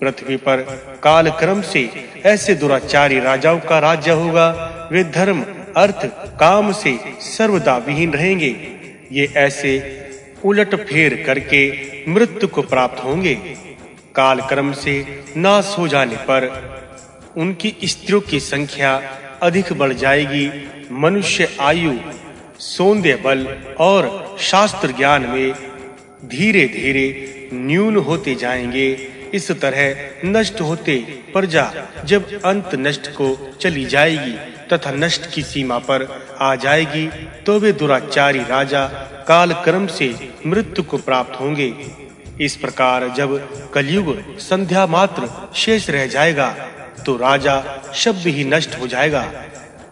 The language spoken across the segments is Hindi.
पृथ्वी पर काल क्रम से ऐसे दुराचारी राजाओं का राज्य होगा। वे धर्म, अर्थ, काम से सर्वदा विहीन रहेंगे। ये ऐसे उलट फेर करके मृत्यु को प्राप्त होंगे। काल क्रम से नाश हो जाने पर उनकी स्त्रियों की संख्या अधिक बढ़ जाएगी। मनुष्य आयु, सौंदर्य बल और शास्त्र ज्ञान में धीरे-धीरे न्यून होते जाएँगे। इस तरह नष्ट होते प्रजा जब अंत नष्ट को चली जाएगी तथा नष्ट की सीमा पर आ जाएगी तो वे दुराचारी राजा काल क्रम से मृत्यु को प्राप्त होंगे। इस प्रकार जब कलयुग संध्या मात्र शेष रह जाएगा तो राजा शब्द ही नष्ट हो जाएगा।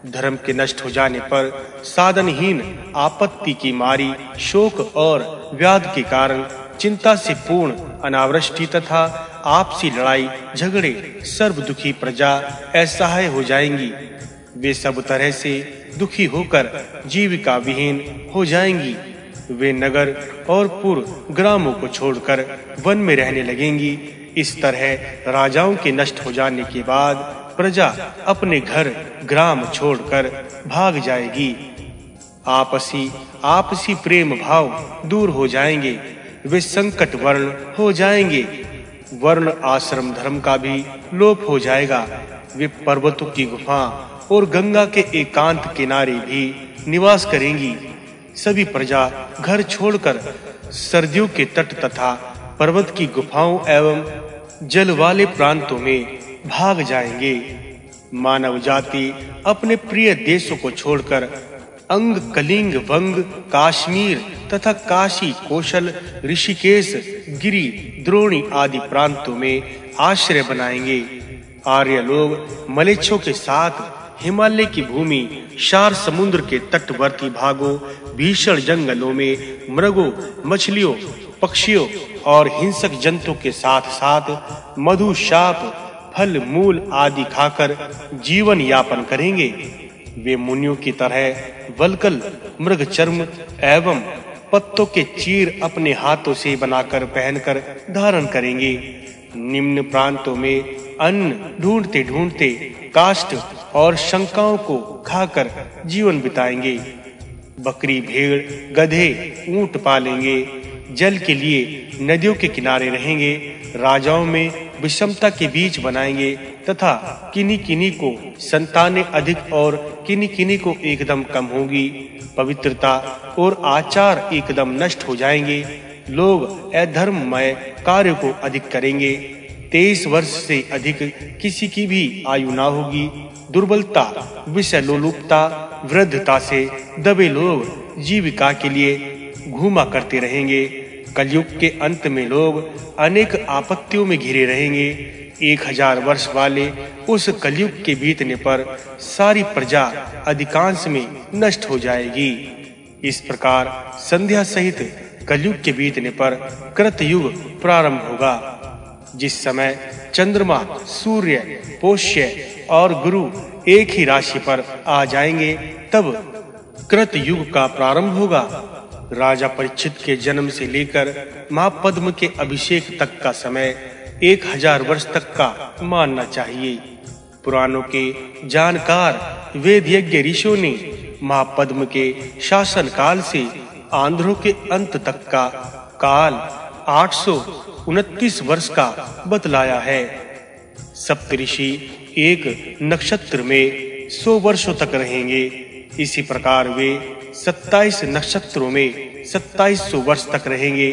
धर्म के नष्ट हो जाने पर साधनहीन आपत्ति की मारी, शोक और व्याध के कारण चिंता से पूर्ण, अनावृष्टि तथा आपसी लड़ाई, झगड़े सर्व दुखी प्रजा असहाय हो जाएँगी। वे सब तरह से दुखी होकर जीविका विहीन हो जाएँगी। वे नगर और पुर ग्रामों को छोड़कर वन में रहने लगेंगी। इस तरह राजाओं के नष्ट हो जाने के बाद प्रजा अपने घर, ग्राम छोड़कर भाग जाएगी। आपसी आपसी प्रेम भाव दूर हो जाएँगे। वे संकट वर्ण हो जाएँगे। वर्ण आश्रम धर्म का भी लोप हो जाएगा। वे पर्वतों की गुफा और गंगा के एकांत किनारे भी निवास करेंगी। सभी प्रजा घर छोड़कर सर्दियों के तट तथा पर्वत की गुफाओं एवं जल वाले प्रांतों में भाग जाएँगे। मानव जाति अपने प्रिय देशों को छोड़कर अंग कलिंग वंग, काश्मीर तथा काशी, कौशल, ऋषिकेश, गिरी, द्रोणी आदि प्रांतों में आश्रय बनाएँगे। आर्य लोग मलेच्छों के साथ हिमालय की भूमि, शार समुद्र के तटवर्ती भागों, भीषण जंगलों में मृगों, मछलियों, पक्षियों और हिंसक जंतुओं के साथ-साथ मधु, शाप, फल, मूल आदि खाकर जीवन यापन करेंगे। वे मुनियों की तरह वलकल मृग चर्म एवं पत्तों के चीर अपने हाथों से बनाकर पहनकर धारण करेंगे। निम्न प्रांतों में अन्न ढूंढते ढूंढते काष्ट और शंकाओं को खाकर जीवन बिताएँगे। बकरी, भेड़, गधे, ऊँट पालेंगे। जल के लिए नदियों के किनारे रहेंगे। राजाओं में विषमता के बीच बनाएँगे तथा किन्हीं किन्हीं को संतानें अधिक और किन्हीं किन्हीं को एकदम कम होगी। पवित्रता और आचार एकदम नष्ट हो जाएँगे। लोग अधर्ममय कार्य को अधिक करेंगे। तेईस वर्ष से अधिक किसी की भी आयु ना होगी। दुर्बलता विषय लोलुपता वृद्धता से दबे लोग जीविका के लिए घूमा करते रहेंगे। कलयुग के अंत में लोग अनेक आपत्तियों में घिरे रहेंगे। एक हज़ार वर्ष वाले उस कलयुग के बीतने पर सारी प्रजा अधिकांश में नष्ट हो जाएगी। इस प्रकार संध्या सहित कलयुग के बीतने पर कृत युग प्रारंभ होगा। जिस समय चंद्रमा, सूर्य, पोष्य और गुरु एक ही राशि पर आ जाएँगे, तब कृत युग का प्रारंभ होगा। राजा परीक्षित के जन्म से लेकर महापद्म के अभिषेक तक का समय एक हज़ार वर्ष तक का मानना चाहिए। पुराणों के जानकार वेद यज्ञ ऋषियों ने महापद्म के शासन काल से आंध्रों के अंत तक का काल 829 वर्ष का बतलाया है। सप्तऋषि एक नक्षत्र में 100 वर्षों तक रहेंगे। इसी प्रकार वे 27 नक्षत्रों में 2700 वर्ष तक रहेंगे।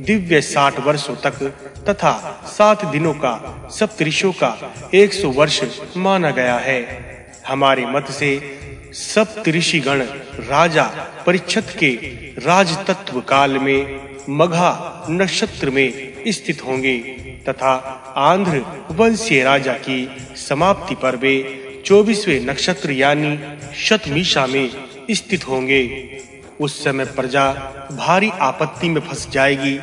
दिव्य 60 वर्षों तक तथा सात दिनों का, सप्तऋषियों का 100 वर्ष माना गया है। हमारे मत से सप्तऋषि गण राजा परीक्षित के राज तत्व काल में मघा नक्षत्र में स्थित होंगे तथा आंध्र वंशीय राजा की समाप्ति पर वे 24वें नक्षत्र यानी शतमीशा में स्थित होंगे। उस समय प्रजा भारी आपत्ति में फंस जाएगी।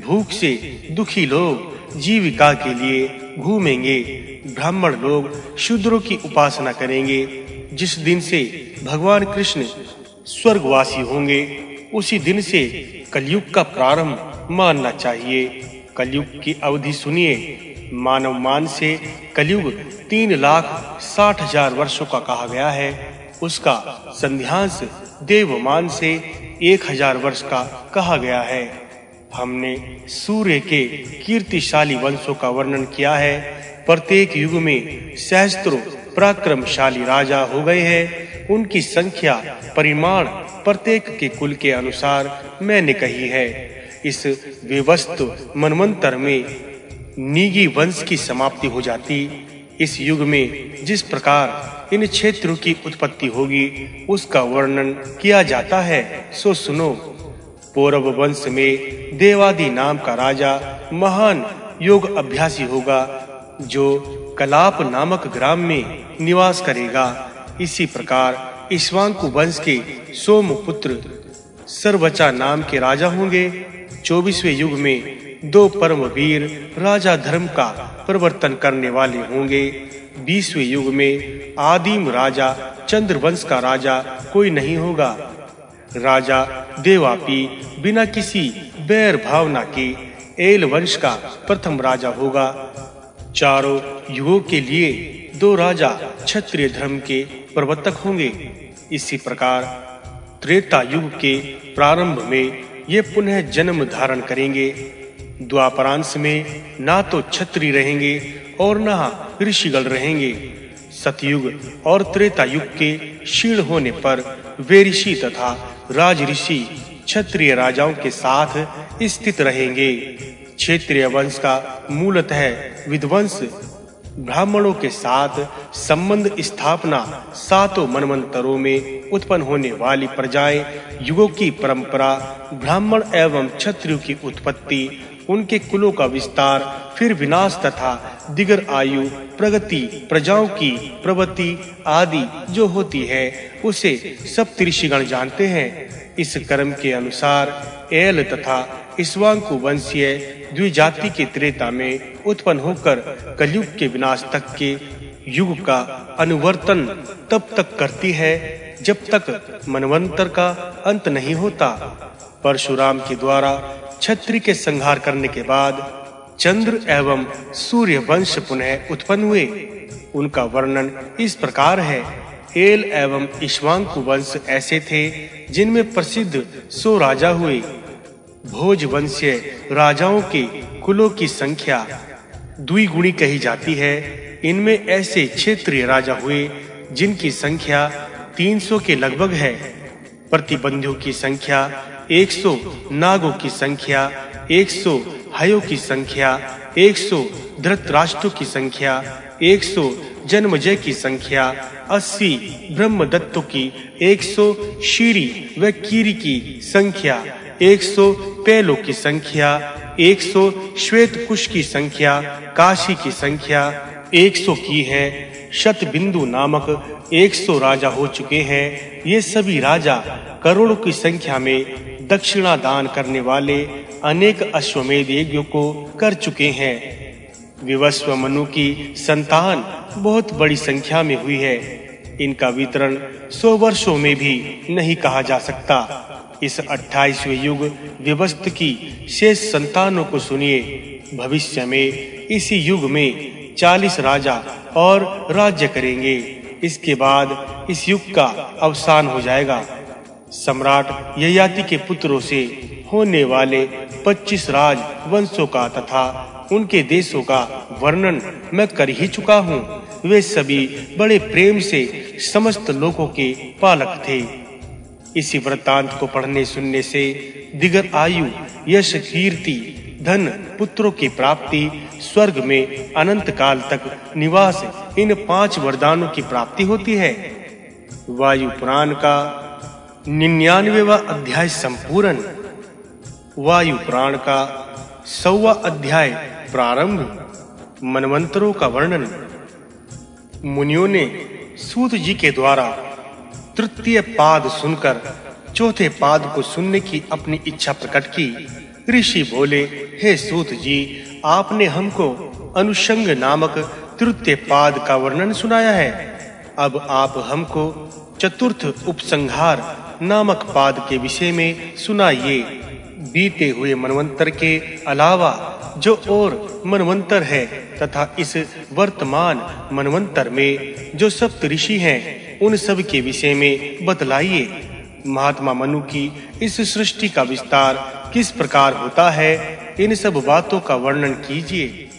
भूख से दुखी लोग जीविका के लिए घूमेंगे। ब्राह्मण लोग शूद्रों की उपासना करेंगे। जिस दिन से भगवान कृष्ण स्वर्गवासी होंगे, उसी दिन से कलयुग का प्रारंभ मानना चाहिए। कलयुग की अवधि सुनिए। मानव मान से कलयुग तीन लाख साठ हज़ार वर्षों का कहा गया है। उसका संध्यांश देवमान से एक हज़ार वर्ष का कहा गया है। हमने सूर्य के कीर्तिशाली वंशों का वर्णन किया है। प्रत्येक युग में सहस्त्रों पराक्रमशाली राजा हो गए हैं। उनकी संख्या, परिमाण प्रत्येक के कुल के अनुसार मैंने कही है। इस विवस्त मनमंत्र में नीगी वंश की समाप्ति हो जाती। इस युग में जिस प्रकार इन क्षेत्रों की उत्पत्ति होगी, उसका वर्णन किया जाता है, सो सुनो। पूर्व वंश में देवादि नाम का राजा महान योग अभ्यासी होगा, जो कलाप नामक ग्राम में निवास करेगा। इसी प्रकार ईश्वांकु वंश के सोम पुत्र सर्वचा नाम के राजा होंगे। चौबीसवें युग में दो परम वीर राजा धर्म का परिवर्तन करने वाले होंगे। बीसवें युग में आदिम राजा, चंद्रवंश का राजा कोई नहीं होगा। राजा देवापी बिना किसी बैर भावना के एल वंश का प्रथम राजा होगा। चारों युगों के लिए दो राजा क्षत्रिय धर्म के प्रवर्तक होंगे। इसी प्रकार त्रेता युग के प्रारंभ में ये पुनः जन्म धारण करेंगे। द्वापरांश में ना तो छत्री रहेंगे और ना ऋषिगल रहेंगे। सतयुग और त्रेता युग के क्षीण होने पर वे ऋषि तथा राज ऋषि क्षत्रिय राजाओं के साथ स्थित रहेंगे। क्षेत्रीय वंश का मूलतः विध्वंस। ब्राह्मणों के साथ संबंध स्थापना सातों मनमंत्रों में उत्पन्न होने वाली प्रजाएँ युगों की परंपरा ब्राह्मण एवं क्षत्रियों की उत्पत्ति उनके कुलों का विस्तार, फिर विनाश तथा दिगर आयु, प्रगति, प्रजाओं की प्रवृत्ति आदि जो होती है, उसे सब ऋषिगण जानते हैं। इस कर्म के अनुसार एल तथा इस्वांकु वंशीय द्विजाति के त्रेता में उत्पन्न होकर कलयुग के विनाश तक के युग का अनुवर्तन तब तक करती है, जब तक मनवंतर का अंत नहीं होता। परशुराम के द्वारा छत्री के संहार करने के बाद चंद्र एवं सूर्य वंश पुनः उत्पन्न हुए। उनका वर्णन इस प्रकार है। एल एवं इश्वांकु वंश ऐसे थे, जिनमें प्रसिद्ध सो राजा हुए। भोज वंशीय राजाओं के कुलों की संख्या द्विगुणी कही जाती है। इनमें ऐसे क्षेत्रीय राजा हुए, जिनकी संख्या 300 के लगभग है। प्रतिबंधियों की संख्या 100 नागों की संख्या 100 हयों की संख्या 100 धृतराष्ट्रों की संख्या 100 जन्मजय की संख्या 80 ब्रह्मदत्तों की 100 शीरी व कीरी की संख्या 100 पेलों की संख्या 100 श्वेत कुश की संख्या, काशी की संख्या 100 की है। शत बिंदु नामक 100 राजा हो चुके हैं। ये सभी राजा करोड़ों की संख्या में दक्षिणा दान करने वाले अनेक अश्वमेध यज्ञों को कर चुके हैं। विवस्व मनु की संतान बहुत बड़ी संख्या में हुई है। इनका वितरण सौ वर्षों में भी नहीं कहा जा सकता। इस 28वें युग विवस्त की शेष संतानों को सुनिए। भविष्य में इसी युग में 40 राजा और राज्य करेंगे। इसके बाद इस युग का अवसान हो जाएगा। सम्राट ययाति के पुत्रों से होने वाले 25 राज वंशों का तथा उनके देशों का वर्णन मैं कर ही चुका हूँ। वे सभी बड़े प्रेम से समस्त लोगों के पालक थे। इसी वृत्तांत को पढ़ने सुनने से दिगर आयु, यश, कीर्ति, धन, पुत्रों की प्राप्ति, स्वर्ग में अनंत काल तक निवास इन पाँच वरदानों की प्राप्ति होती है। वायु पुराण का निन्यानवेवा अध्याय संपूर्ण। वायु प्राण का सौवा अध्याय प्रारंभ। मनवंतरों का वर्णन। मुनियों ने सूत जी के द्वारा तृतीय पाद सुनकर चौथे पाद को सुनने की अपनी इच्छा प्रकट की। ऋषि बोले, हे सूत जी, आपने हमको अनुषंग नामक तृतीय पाद का वर्णन सुनाया है। अब आप हमको चतुर्थ उपसंहार नामक पाद के विषय में सुनाइए। बीते हुए मनवंतर के अलावा जो और मनवंतर है तथा इस वर्तमान मनवंतर में जो सप्त ऋषि हैं, उन सब के विषय में बतलाइए। महात्मा मनु की इस सृष्टि का विस्तार किस प्रकार होता है, इन सब बातों का वर्णन कीजिए।